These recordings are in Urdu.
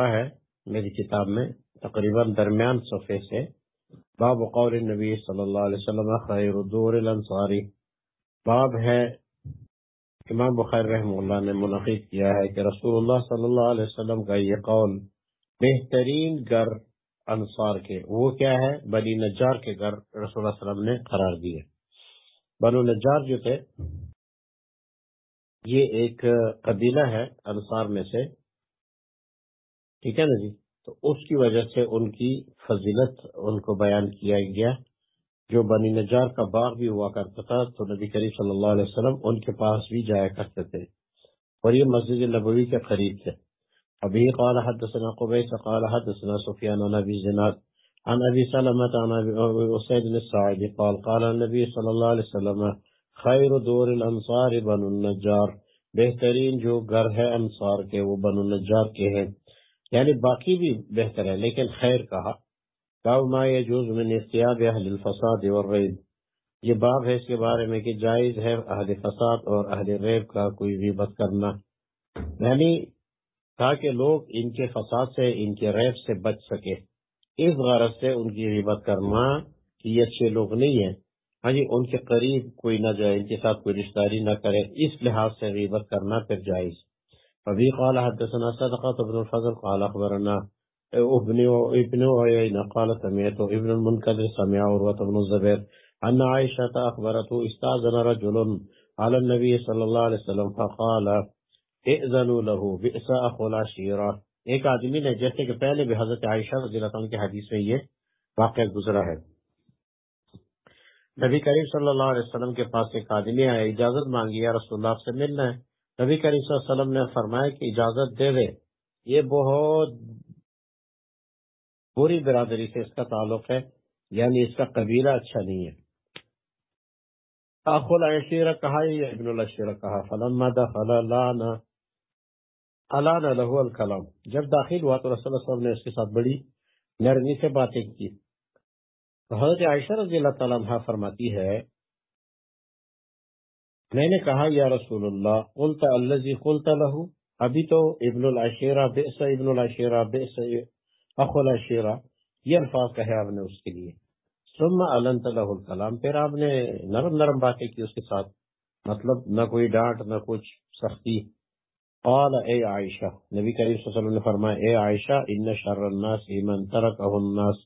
صفحہ ہے میری کتاب میں، تقریباً درمیان صفحے سے، باب قول نبی صلی اللہ علیہ وسلم خیر دور الانصاری۔ باب ہے، امام بخیر رحم اللہ نے منعقد کیا ہے کہ رسول اللہ صلی اللہ علیہ وسلم کا یہ قول بہترین گر انصار کے، وہ کیا ہے؟ بنی نجار کے گھر رسول اللہ علیہ وسلم نے قرار دیے بنو نجار جو تھے، یہ ایک قبیلہ ہے انصار میں سے۔ ٹھیک ہے نا جی؟ تو اس کی وجہ سے ان کی فضیلت ان کو بیان کیا گیا۔ جو بنی نجار کا باغ بھی ہوا کرتا تھا، تو نبی کریم صلی اللہ علیہ وسلم ان کے پاس بھی جایا کرتے تھے۔ اور یہ مسجد نبوی کے قریب تھے۔ ابھی قال حدثنا قبیس، قال حدثنا سفیان عن ابی زناد، عن ابی سلمت، عن ابی اسید السعیدی قال قال النبی صلی اللہ علیہ وسلم، خیر دور الانصار بن النجار۔ بہترین جو گھر ہے انصار کے، وہ بن النجار کے ہیں۔ یعنی باقی بھی بہتر ہے، لیکن خیر کہا باب ما يجوز من اختیاب اہل الفساد والریب. یہ باب ہے اس کے بارے میں کہ جائز ہے اہل فساد اور اہل ریب کا کوئی غیبت کرنا یعنی تاکہ لوگ ان کے فساد سے، ان کے ریب سے بچ سکے۔ اس غرض سے ان کی غیبت کرنا کہ یہ اچھے لوگ نہیں ہیں۔ ہاں جی ان کے قریب کوئی نہ جائے، ان کے ساتھ کوئی رشتہ داری نہ کرے، اس لحاظ سے غیبت کرنا پھر جائز۔ ابھی قال حدثنا صدقة ابن الفضل قال اخبرنا ابن ابن عيينة قال سمعت ابن المنكدر سمع عروة بن الزبير ان عائشة اخبرته استاذن رجل على النبي صلى الله عليه وسلم فقال اذنوا له، بئس اخو العشيرة. ایک آدمی نے جیسے کہ پہلے بھی حضرت عائشہ رضی اللہ عنہ کے حدیث میں یہ واقعہ گزرا ہے۔ نبی کریم صلی اللہ علیہ وسلم کے پاس ایک آدمی آیا، اجازت مانگی، یا رسول اللہ سے ملنا ہے؟ نبی کریم صلی اللہ علیہ وسلم نے فرمایا کہ اجازت دے دے، یہ بہت پوری برادری سے اس کا تعلق ہے یعنی اس کا قبیلہ اچھا نہیں ہے۔ اخو العشیرہ کہا یا ابن العشیرہ کہا، فلما دخل لانا الانا له الکلام۔ جب داخل ہوا تو رسول اللہ صلی اللہ علیہ وسلم نے اس کے ساتھ بڑی نرمی سے باتیں کی۔ حضرت عائشہ رضی اللہ تعالیٰ عنہ فرماتی ہے میں نے کہا، یا رسول اللہ، قلت الذي قلت له. ابھی تو ابن العشیرہ، بئس ابن العشیرہ، بئس اخو العشیرہ، یہ الفاظ کہے آپ نے اس کے لیے۔ ثم علنت له الکلام، پھر آپ نے نرم نرم باتیں کی اس کے ساتھ۔ مطلب نہ کوئی ڈانٹ، نہ کچھ سختی۔ قال، اے عائشہ نبی کریم صلی اللہ علیہ وسلم نے فرمایا، اے عائشہ، ان شر الناس من ترکه الناس۔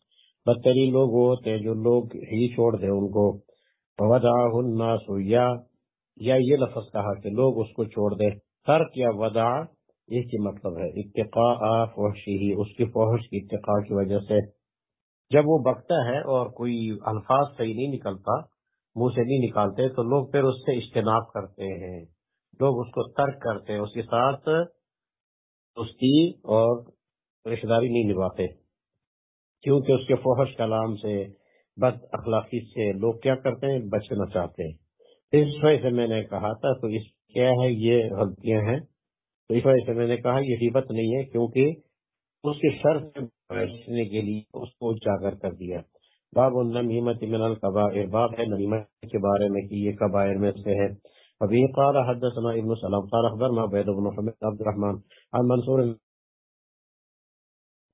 بدترین لوگ وہ ہوتے ہیں جو لوگ ہی چھوڑ دے ان کو۔ الناس یا یا یہ لفظ کہا کہ لوگ اس کو چھوڑ دے ترک یا ودا ایک ہی مطلب ہے؟ اتقاء فحشی ہی اس کی فحش کی اتقاء کی وجہ سے۔ جب وہ بکتا ہے اور کوئی الفاظ صحیح نہیں نکلتا، منہ سے نہیں نکالتے، تو لوگ پھر اس سے اجتناب کرتے ہیں۔ لوگ اس کو ترک کرتے ہیں، اس کے ساتھ اس کی اور رشتے داری نہیں نبھاتے۔ کیونکہ اس کے فوہش کلام سے، بد اخلاقی سے لوگ کیا کرتے ہیں؟ بچنا چاہتے ہیں۔ اس وجہ سے میں نے کہا تھا، تو اس کیا ہے، یہ غلطیاں ہیں۔ تو اس وجہ سے میں نے کہا، یہ حبت نہیں ہے، کیونکہ اس کے شر سے بچنے کے لیے اس کو اجاگر کر دیا۔ باب النمیمت من القبائر۔ باب ہے نمیمت کے بارے میں کہ یہ قبائر میں سے ہے۔ ابھی قال حدثنا ابن سلام، قال اخبرنا عبید بن حمد عبد الرحمن عن منصور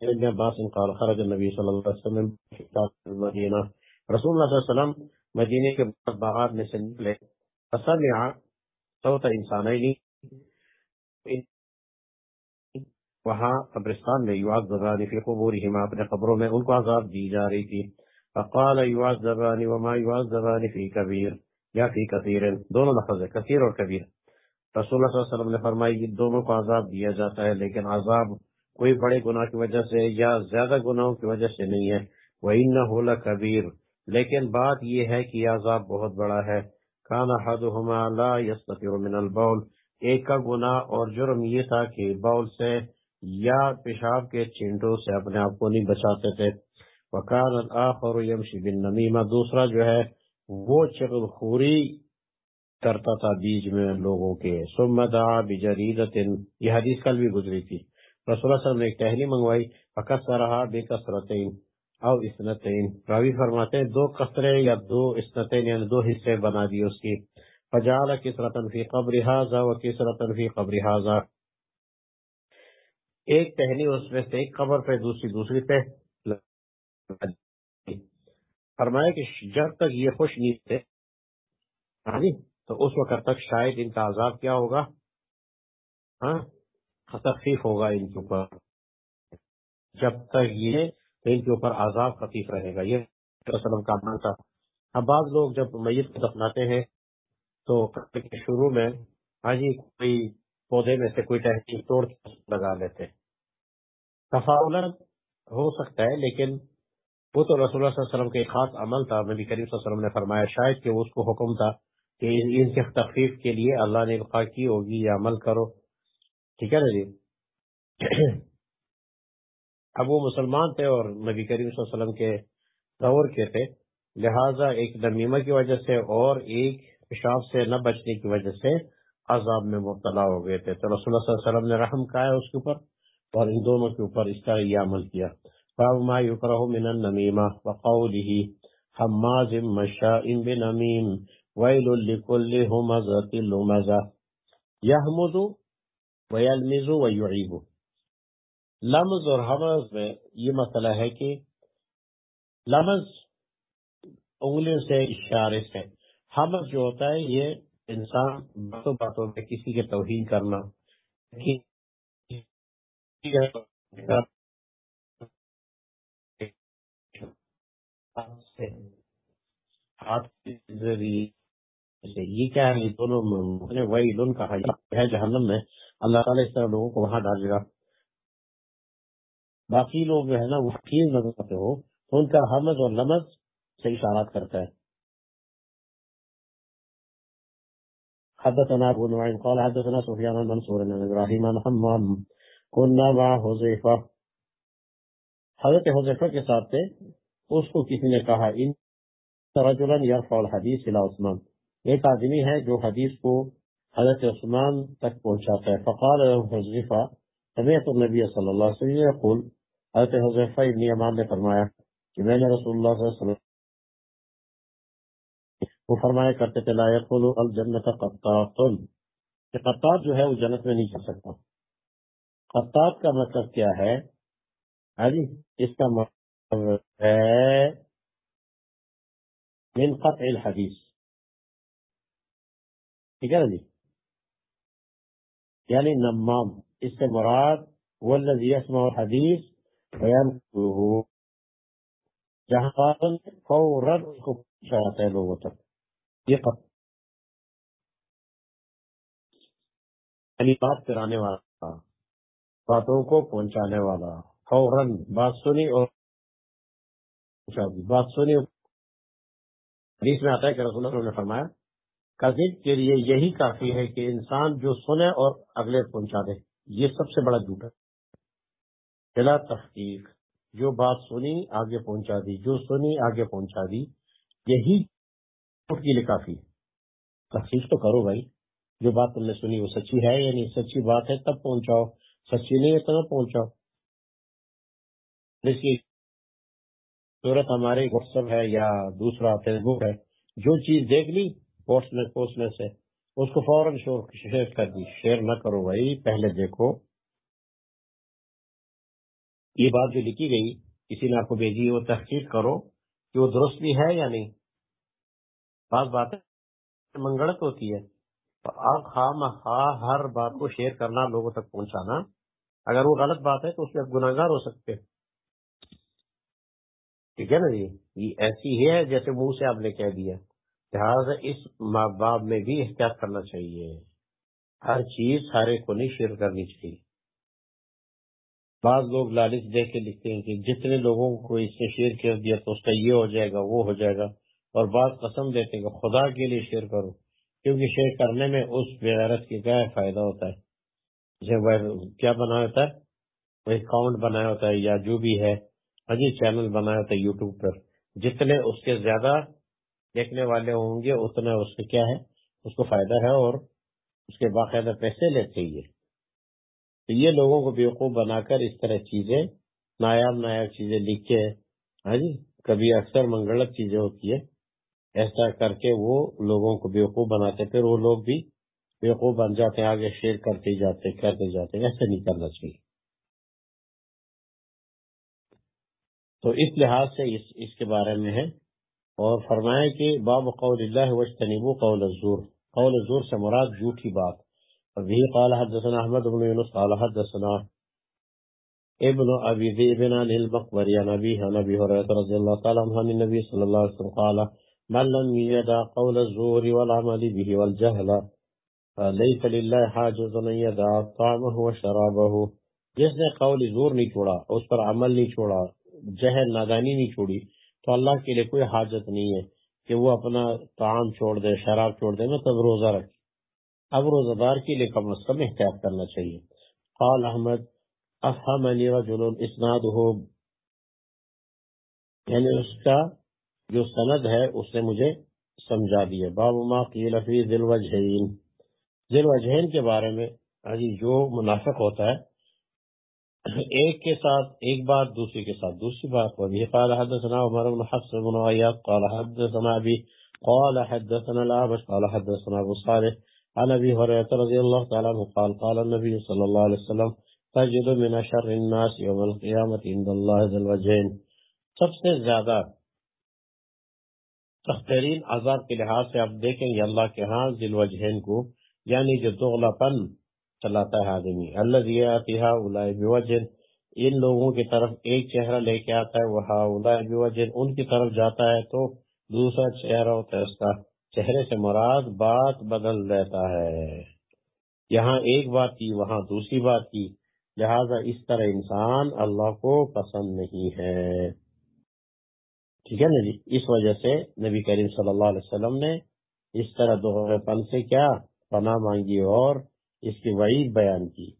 ابن عباس قال خرج النبي صلى الله عليه وسلم في المدينة. رسول الله صلى الله عليه وسلم مدینہ کے باغات میں سے نکلے۔ فسمع صوت انسانین۔ وہاں قبرستان میں یعذبان فی قبورہما، اپنے قبروں میں ان کو عذاب دی جا رہی تھی۔ فقال یعذبان وما یعذبان فی کبیر، یا فی کثیر۔ دونوں لفظ ہے کثیر اور کبیر۔ رسول اللہ صلی اللہ علیہ وسلم نے فرمائی دونوں کو عذاب دیا جاتا ہے، لیکن عذاب کوئی بڑے گناہ کی وجہ سے یا زیادہ گناہوں کی وجہ سے نہیں ہے۔ وہ ان کبیر لیکن بات یہ ہے کہ عذاب بہت بڑا ہے۔ کانا حد لا من البول۔ ایک کا گناہ اور جرم یہ تھا کہ بول سے یا پیشاب کے چینٹوں سے اپنے آپ کو نہیں بچاتے تھے۔ وکان الآخر یمشی بن نمیمہ دوسرا جو ہے، وہ چغل خوری کرتا تھا بیج میں لوگوں کے۔ سمدہ بجریدت یہ حدیث کل بھی گزری تھی۔ رسول اللہ صلی اللہ علیہ وسلم نے ایک ٹہلی منگوائی۔ فقط رہا بے کثرتین او اسنتین راوی فرماتے ہیں، دو قطرے یا دو اسنتین یعنی دو حصے بنا دیے اس کی۔ فجعل کسرتن فی قبر حاضا و کسرتن فی قبر حاضا ایک ٹہنی اس میں سے ایک قبر پہ، دوسری دوسری پہ۔ فرمایا کہ جب تک یہ خوش نہیں تھے ہاں جی، تو اس وقت تک شاید ان کا عذاب کیا ہوگا؟ ہاں تخفیف ہوگا ان کے اوپر۔ جب تک یہ تو ان کے اوپر عذاب خفیف رہے گا۔ یہ وسلم کا عمل تھا۔ اب بعض لوگ جب میت کو دفناتے ہیں تو شروع میں ہاں جی کوئی پودے میں سے کوئی ٹہنی توڑ لگا لیتے تفاول ہو سکتا ہے، لیکن وہ تو رسول اللہ صلی اللہ علیہ وسلم کا ایک خاص عمل تھا۔ نبی کریم صلی اللہ علیہ وسلم نے فرمایا شاید کہ اس کو حکم تھا کہ ان کے تخفیف کے لیے اللہ نے القاع کی ہوگی یا عمل کرو۔ ٹھیک ہے نا جی؟ اب وہ مسلمان تھے اور نبی کریم صلی اللہ علیہ وسلم کے دور کے تھے۔ لہذا ایک نمیمہ کی وجہ سے اور ایک پیشاب سے نہ بچنے کی وجہ سے عذاب میں مبتلا ہو گئے تھے۔ تو رسول اللہ صلی اللہ علیہ وسلم نے رحم کہا اس کے اوپر اور ان دونوں کے اوپر اس طرح یہ عمل کیا۔ باب ما يكره من النميمة وقوله حماز مشاء بنميم ويل لكل همزة لمزة يهمز ويلمز ويعيب لمز اور حمز میں یہ مسئلہ ہے کہ لمز انگلیوں سے اشارے سے، حمز جو ہوتا ہے یہ انسان باتوں باتوں میں کسی کے توہین کرنا، ہاتھ یہ کیا ہے؟ یہ دونوں وہی لن کہا ہے۔ جہنم میں۔ اللہ تعالیٰ اس طرح لوگوں کو وہاں ڈالے گا۔ باقی لوگ جو ہے نا، وہ حقیق نظر آتے ہو تو ان کا حمد اور لمز سے اشارات کرتا ہے۔ حدثنا ابو نعيم قال حدثنا سفيان بن منصور بن ابراهيم عن حمام، كنا مع حذيفه حضرت حذیفہ کے ساتھ تھے۔ اس کو کسی نے کہا، ان رجلا يرفع الحديث الى عثمان ایک آدمی ہے جو حدیث کو حضرت عثمان تک پہنچاتا ہے۔ فقال له حذیفہ سمیت النبی صلی اللہ علیہ وسلم یقول حضرت حذیفہ ابن یمان نے فرمایا کہ میں نے رسول اللہ صلی اللہ علیہ وسلم وہ فرمایا کرتے تھے، لا يقول الجنت قطاط کہ قطاط جو ہے وہ جنت میں نہیں جا سکتا۔ قطاط کا مطلب کیا ہے؟ ہاں جی اس کا مطلب ہے من قطع الحدیث۔ ٹھیک ہے نا جی؟ یعنی نمام، اس سے مراد والذی یسمع الحدیث بیان جہاں فوراً اس کو پوچھا جاتا ہے لوگوں تک یہ قطع یعنی بات کرانے والا، باتوں کو پہنچانے والا، فوراً بات سنی اور بات سنی۔ حدیث میں آتا ہے کہ رسول اللہ نے فرمایا، کذب کے لیے یہی کافی ہے کہ انسان جو سنے اور اگلے پہنچا دے۔ یہ سب سے بڑا جھوٹ ہے۔ بلا تحقیق، جو بات سنی آگے پہنچا دی، جو سنی آگے پہنچا دی، یہی کے لیے کافی تحقیق تو کرو بھائی، جو بات تم نے سنی وہ سچی ہے یا نہیں؟ سچی بات ہے تب پہنچاؤ، سچی نہیں ہے تو نہ پہنچاؤ صورت ہمارے واٹس ایپ ہے یا دوسرا فیس بک ہے، جو چیز دیکھ لی پوسٹ میں پوسٹ میں سے، اس کو فوراً شیئر کر دی۔ شیئر نہ کرو بھائی، پہلے دیکھو۔ یہ بات جو لکھی گئی، کسی نے آپ کو بھیجی وہ تحقیق کرو کہ وہ درست بھی ہے یا نہیں۔ بعض باتیں منگڑت ہوتی ہے۔ تو آپ خام خواہ ہر بات کو شیئر کرنا، لوگوں تک پہنچانا۔ اگر وہ غلط بات ہے تو اس میں گناگار ہو سکتے ٹھیک ہے نا جی؟ یہ ایسی ہی ہے جیسے منہ سے آپ نے کہہ دیا۔ لہٰذا اس ماں باپ میں بھی احتیاط کرنا چاہیے۔ ہر چیز سارے کو نہیں شیئر کرنی چاہیے۔ بعض لوگ لالچ دیکھ کے لکھتے ہیں کہ جتنے لوگوں کو اس نے شیئر کر دیا تو اس کا یہ ہو جائے گا، وہ ہو جائے گا۔ اور بعض قسم دیتے ہیں کہ خدا کے لیے شیئر کرو، کیونکہ شیئر کرنے میں اس بےغیرت کی کیا فائدہ ہوتا ہے؟ جیسے کیا بنا ہوتا ہے؟ وہ اکاؤنٹ بنایا ہوتا ہے یا جو بھی ہے ہجی چینل بنایا ہوتا ہے یوٹیوب پر۔ جتنے اس کے زیادہ دیکھنے والے ہوں گے، اتنا اس سے کیا ہے؟ اس کو فائدہ ہے اور اس کے باقاعدہ پیسے لیتے ہی تو یہ لوگوں کو بیوقوف بنا کر اس طرح چیزیں نایاب نایاب چیزیں لکھ کے ہاں جی؟ کبھی اکثر منگلت چیزیں ہوتی ہے ایسا کر کے وہ لوگوں کو بیوقوف بناتے پھر وہ لوگ بھی بیوقوف بن جاتے ہیں آگے شیئر کرتے جاتے کرتے جاتے۔ ایسا نہیں کرنا چاہیے۔ تو اس لحاظ سے اس, اس کے بارے میں ہے۔ اور فرمایا کہ باب قول اللہ وجتنبو قول الزور۔ قول الزور سے مراد جھوٹی بات۔ وبه قال حدثنا احمد بن يونس قال حدثنا ابن ابي ذئب عن المقبري عن ابيه عن ابي هريره رضي الله تعالى عنه عن النبي صلى الله عليه وسلم قال، من لم يدع قول الزور والعمل به والجهل، فليس لله حاجز ان يدع طعامه وشرابه. جس نے قول زور نہیں چھوڑا، اس پر عمل نہیں چھوڑا، جہل نادانی نہیں چھوڑی، تو اللہ کے لیے کوئی حاجت نہیں ہے کہ وہ اپنا تعام چھوڑ دے، شراب چھوڑ دے تب روزہ رکھے۔ اب روزہ دار کے لیے کم از کم احتیاط کرنا چاہیے۔ قال احمد، افہمنی رجل اسناد ہو یعنی اس کا جو سند ہے، اس نے مجھے سمجھا دیا۔ باب ما قیل فی ذل وجہین ذل وجہین کے بارے میں جی، جو منافق ہوتا ہے، ایک کے ساتھ ایک بات دوسری کے ساتھ دوسری بات۔ وبه قال حدثنا عمر بن حفص بن عياض قال حدثنا ابي قال حدثنا الأعمش قال حدثنا ابو صالح۔ عن ابي هريره رضي الله تعالى عنه قال قال النبي صلى الله عليه وسلم، تجد من شر الناس يوم القيامه عند الله ذو الوجهين سب سے زیادہ تخترین عذاب کے لحاظ سے آپ دیکھیں گے اللہ کے ہاں ذل وجہین کو یعنی جو دغلا پن چلاتا ہے آدمی۔ اللہ ذیہ اولائے بوجن ان لوگوں کی طرف ایک چہرہ لے کے آتا ہے، وہ اولائے بوجن ان کی طرف جاتا ہے تو دوسرا چہرہ ہوتا ہے اس کا۔ چہرے سے مراد بات بدل دیتا ہے۔ یہاں ایک بات کی، وہاں دوسری بات کی۔ لہذا اس طرح انسان اللہ کو پسند نہیں ہے۔ ٹھیک ہے نا جی اس وجہ سے نبی کریم صلی اللہ علیہ وسلم نے اس طرح دو پن سے کیا؟ پناہ مانگی اور اس کی وعید بیان کی۔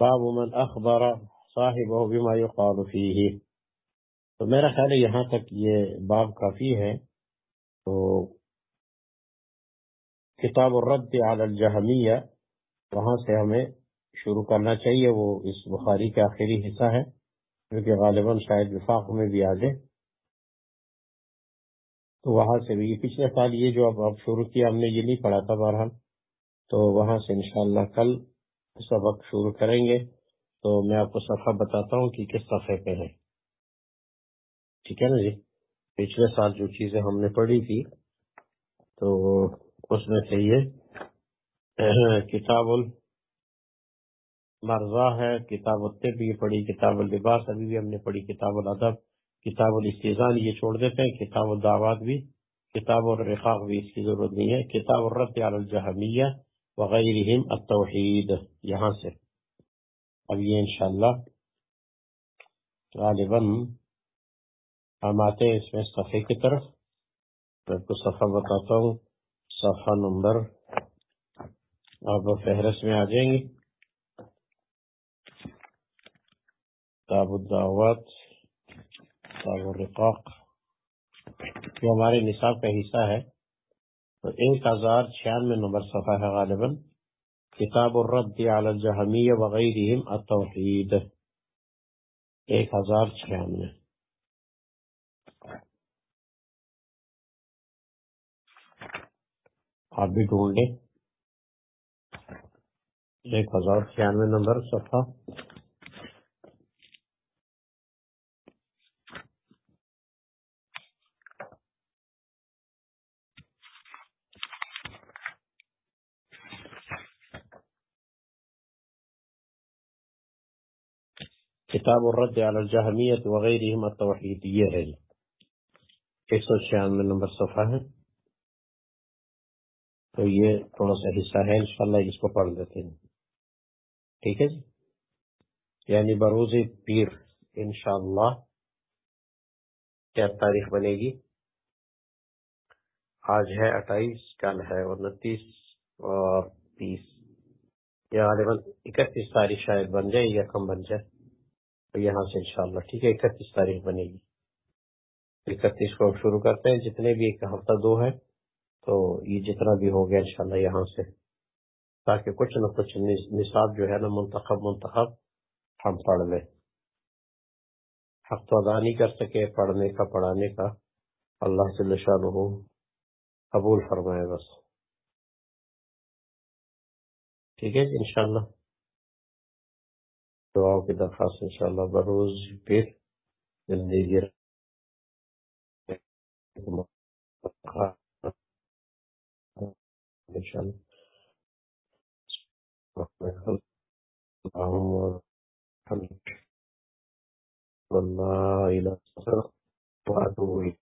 باب من اخبر صاحب بما يقال فيه تو میرا خیال ہے یہاں تک یہ باب کافی ہے۔ تو کتاب الرد على الجہمیہ، وہاں سے ہمیں شروع کرنا چاہیے، وہ اس بخاری کا آخری حصہ ہے کیونکہ غالباً شاید وفاق میں بھی آ جائے۔ تو وہاں سے بھی پچھلے سال یہ جو اب شروع کیا، ہم نے یہ نہیں پڑھا تھا بہرحال۔ تو وہاں سے انشاءاللہ کل سبق شروع کریں گے۔ تو میں آپ کو صفحہ بتاتا ہوں کہ کس صفحے پہ ہے۔ ٹھیک ہے نا جی؟ پچھلے سال جو چیزیں ہم نے پڑھی تھی، تو اس میں سے یہ کتاب المرضا ہے، کتاب الطب، یہ پڑھی کتاب اللباس، ابھی بھی ہم نے پڑھی کتاب الادب، کتاب الاستیزان یہ چھوڑ دیتے ہیں، کتاب الدعوات بھی، کتاب الرقاق بھی، اس کی ضرورت نہیں ہے، کتاب الرد علی الجہمیہ وغیرہم التوحید، یہاں سے۔ اب یہ انشاءاللہ غالباً ہم آتے ہیں اس میں صفحے کی طرف۔ میں کو صفحہ بتاتا ہوں۔ صفحہ نمبر آپ فہرست میں آ جائیں گے۔ کتاب الدعوات، کتاب الرقاق، جو ہمارے نصاب کا حصہ ہے، تو ایک ہزار چھیانوے نمبر صفحہ ہے غالباً۔ کتاب الرد علی الجہمیہ وغیرہم التوحید۔ ایک ہزار چھیانوے۔ آپ بھی ڈھونڈ لیں ایک ہزار چھیانوے نمبر صفحہ۔ کتاب الرد علی الجہمیت وغیرہم التوحید، یہ ہے۔ ایک سو چھیانوے نمبر صفحہ ہے۔ تو یہ تھوڑا سا حصہ ہے انشاءاللہ اس کو پڑھ لیتے ہیں۔ ٹھیک ہے جی؟ یعنی بروز پیر، انشاءاللہ۔ کیا تاریخ بنے گی؟ آج ہے اٹھائیس، کل ہے انتیس اور تیس یا غالباً اکتیس تاریخ شاید بن جائے یا کم بن جائے۔ تو یہاں سے انشاءاللہ، ٹھیک ہے، اکتیس تاریخ بنے گی۔ اکتیس کو شروع کرتے ہیں، جتنے بھی ایک ہفتہ، دو ہے۔ تو یہ جتنا بھی ہو گیا انشاءاللہ یہاں سے، تاکہ کچھ نہ کچھ نصاب جو ہے نا منتخب منتخب ہم پڑھ لیں۔ حق تو ادا نہیں کر سکے پڑھنے کا، پڑھانے کا۔ اللہ سے نشان ہو قبول فرمائے بس۔ ٹھیک ہے جی، انشاءاللہ۔ دعاؤں کی درخواست ان شاء اللہ بروز پھر زندگی إن الله. الحمد لله وأتوب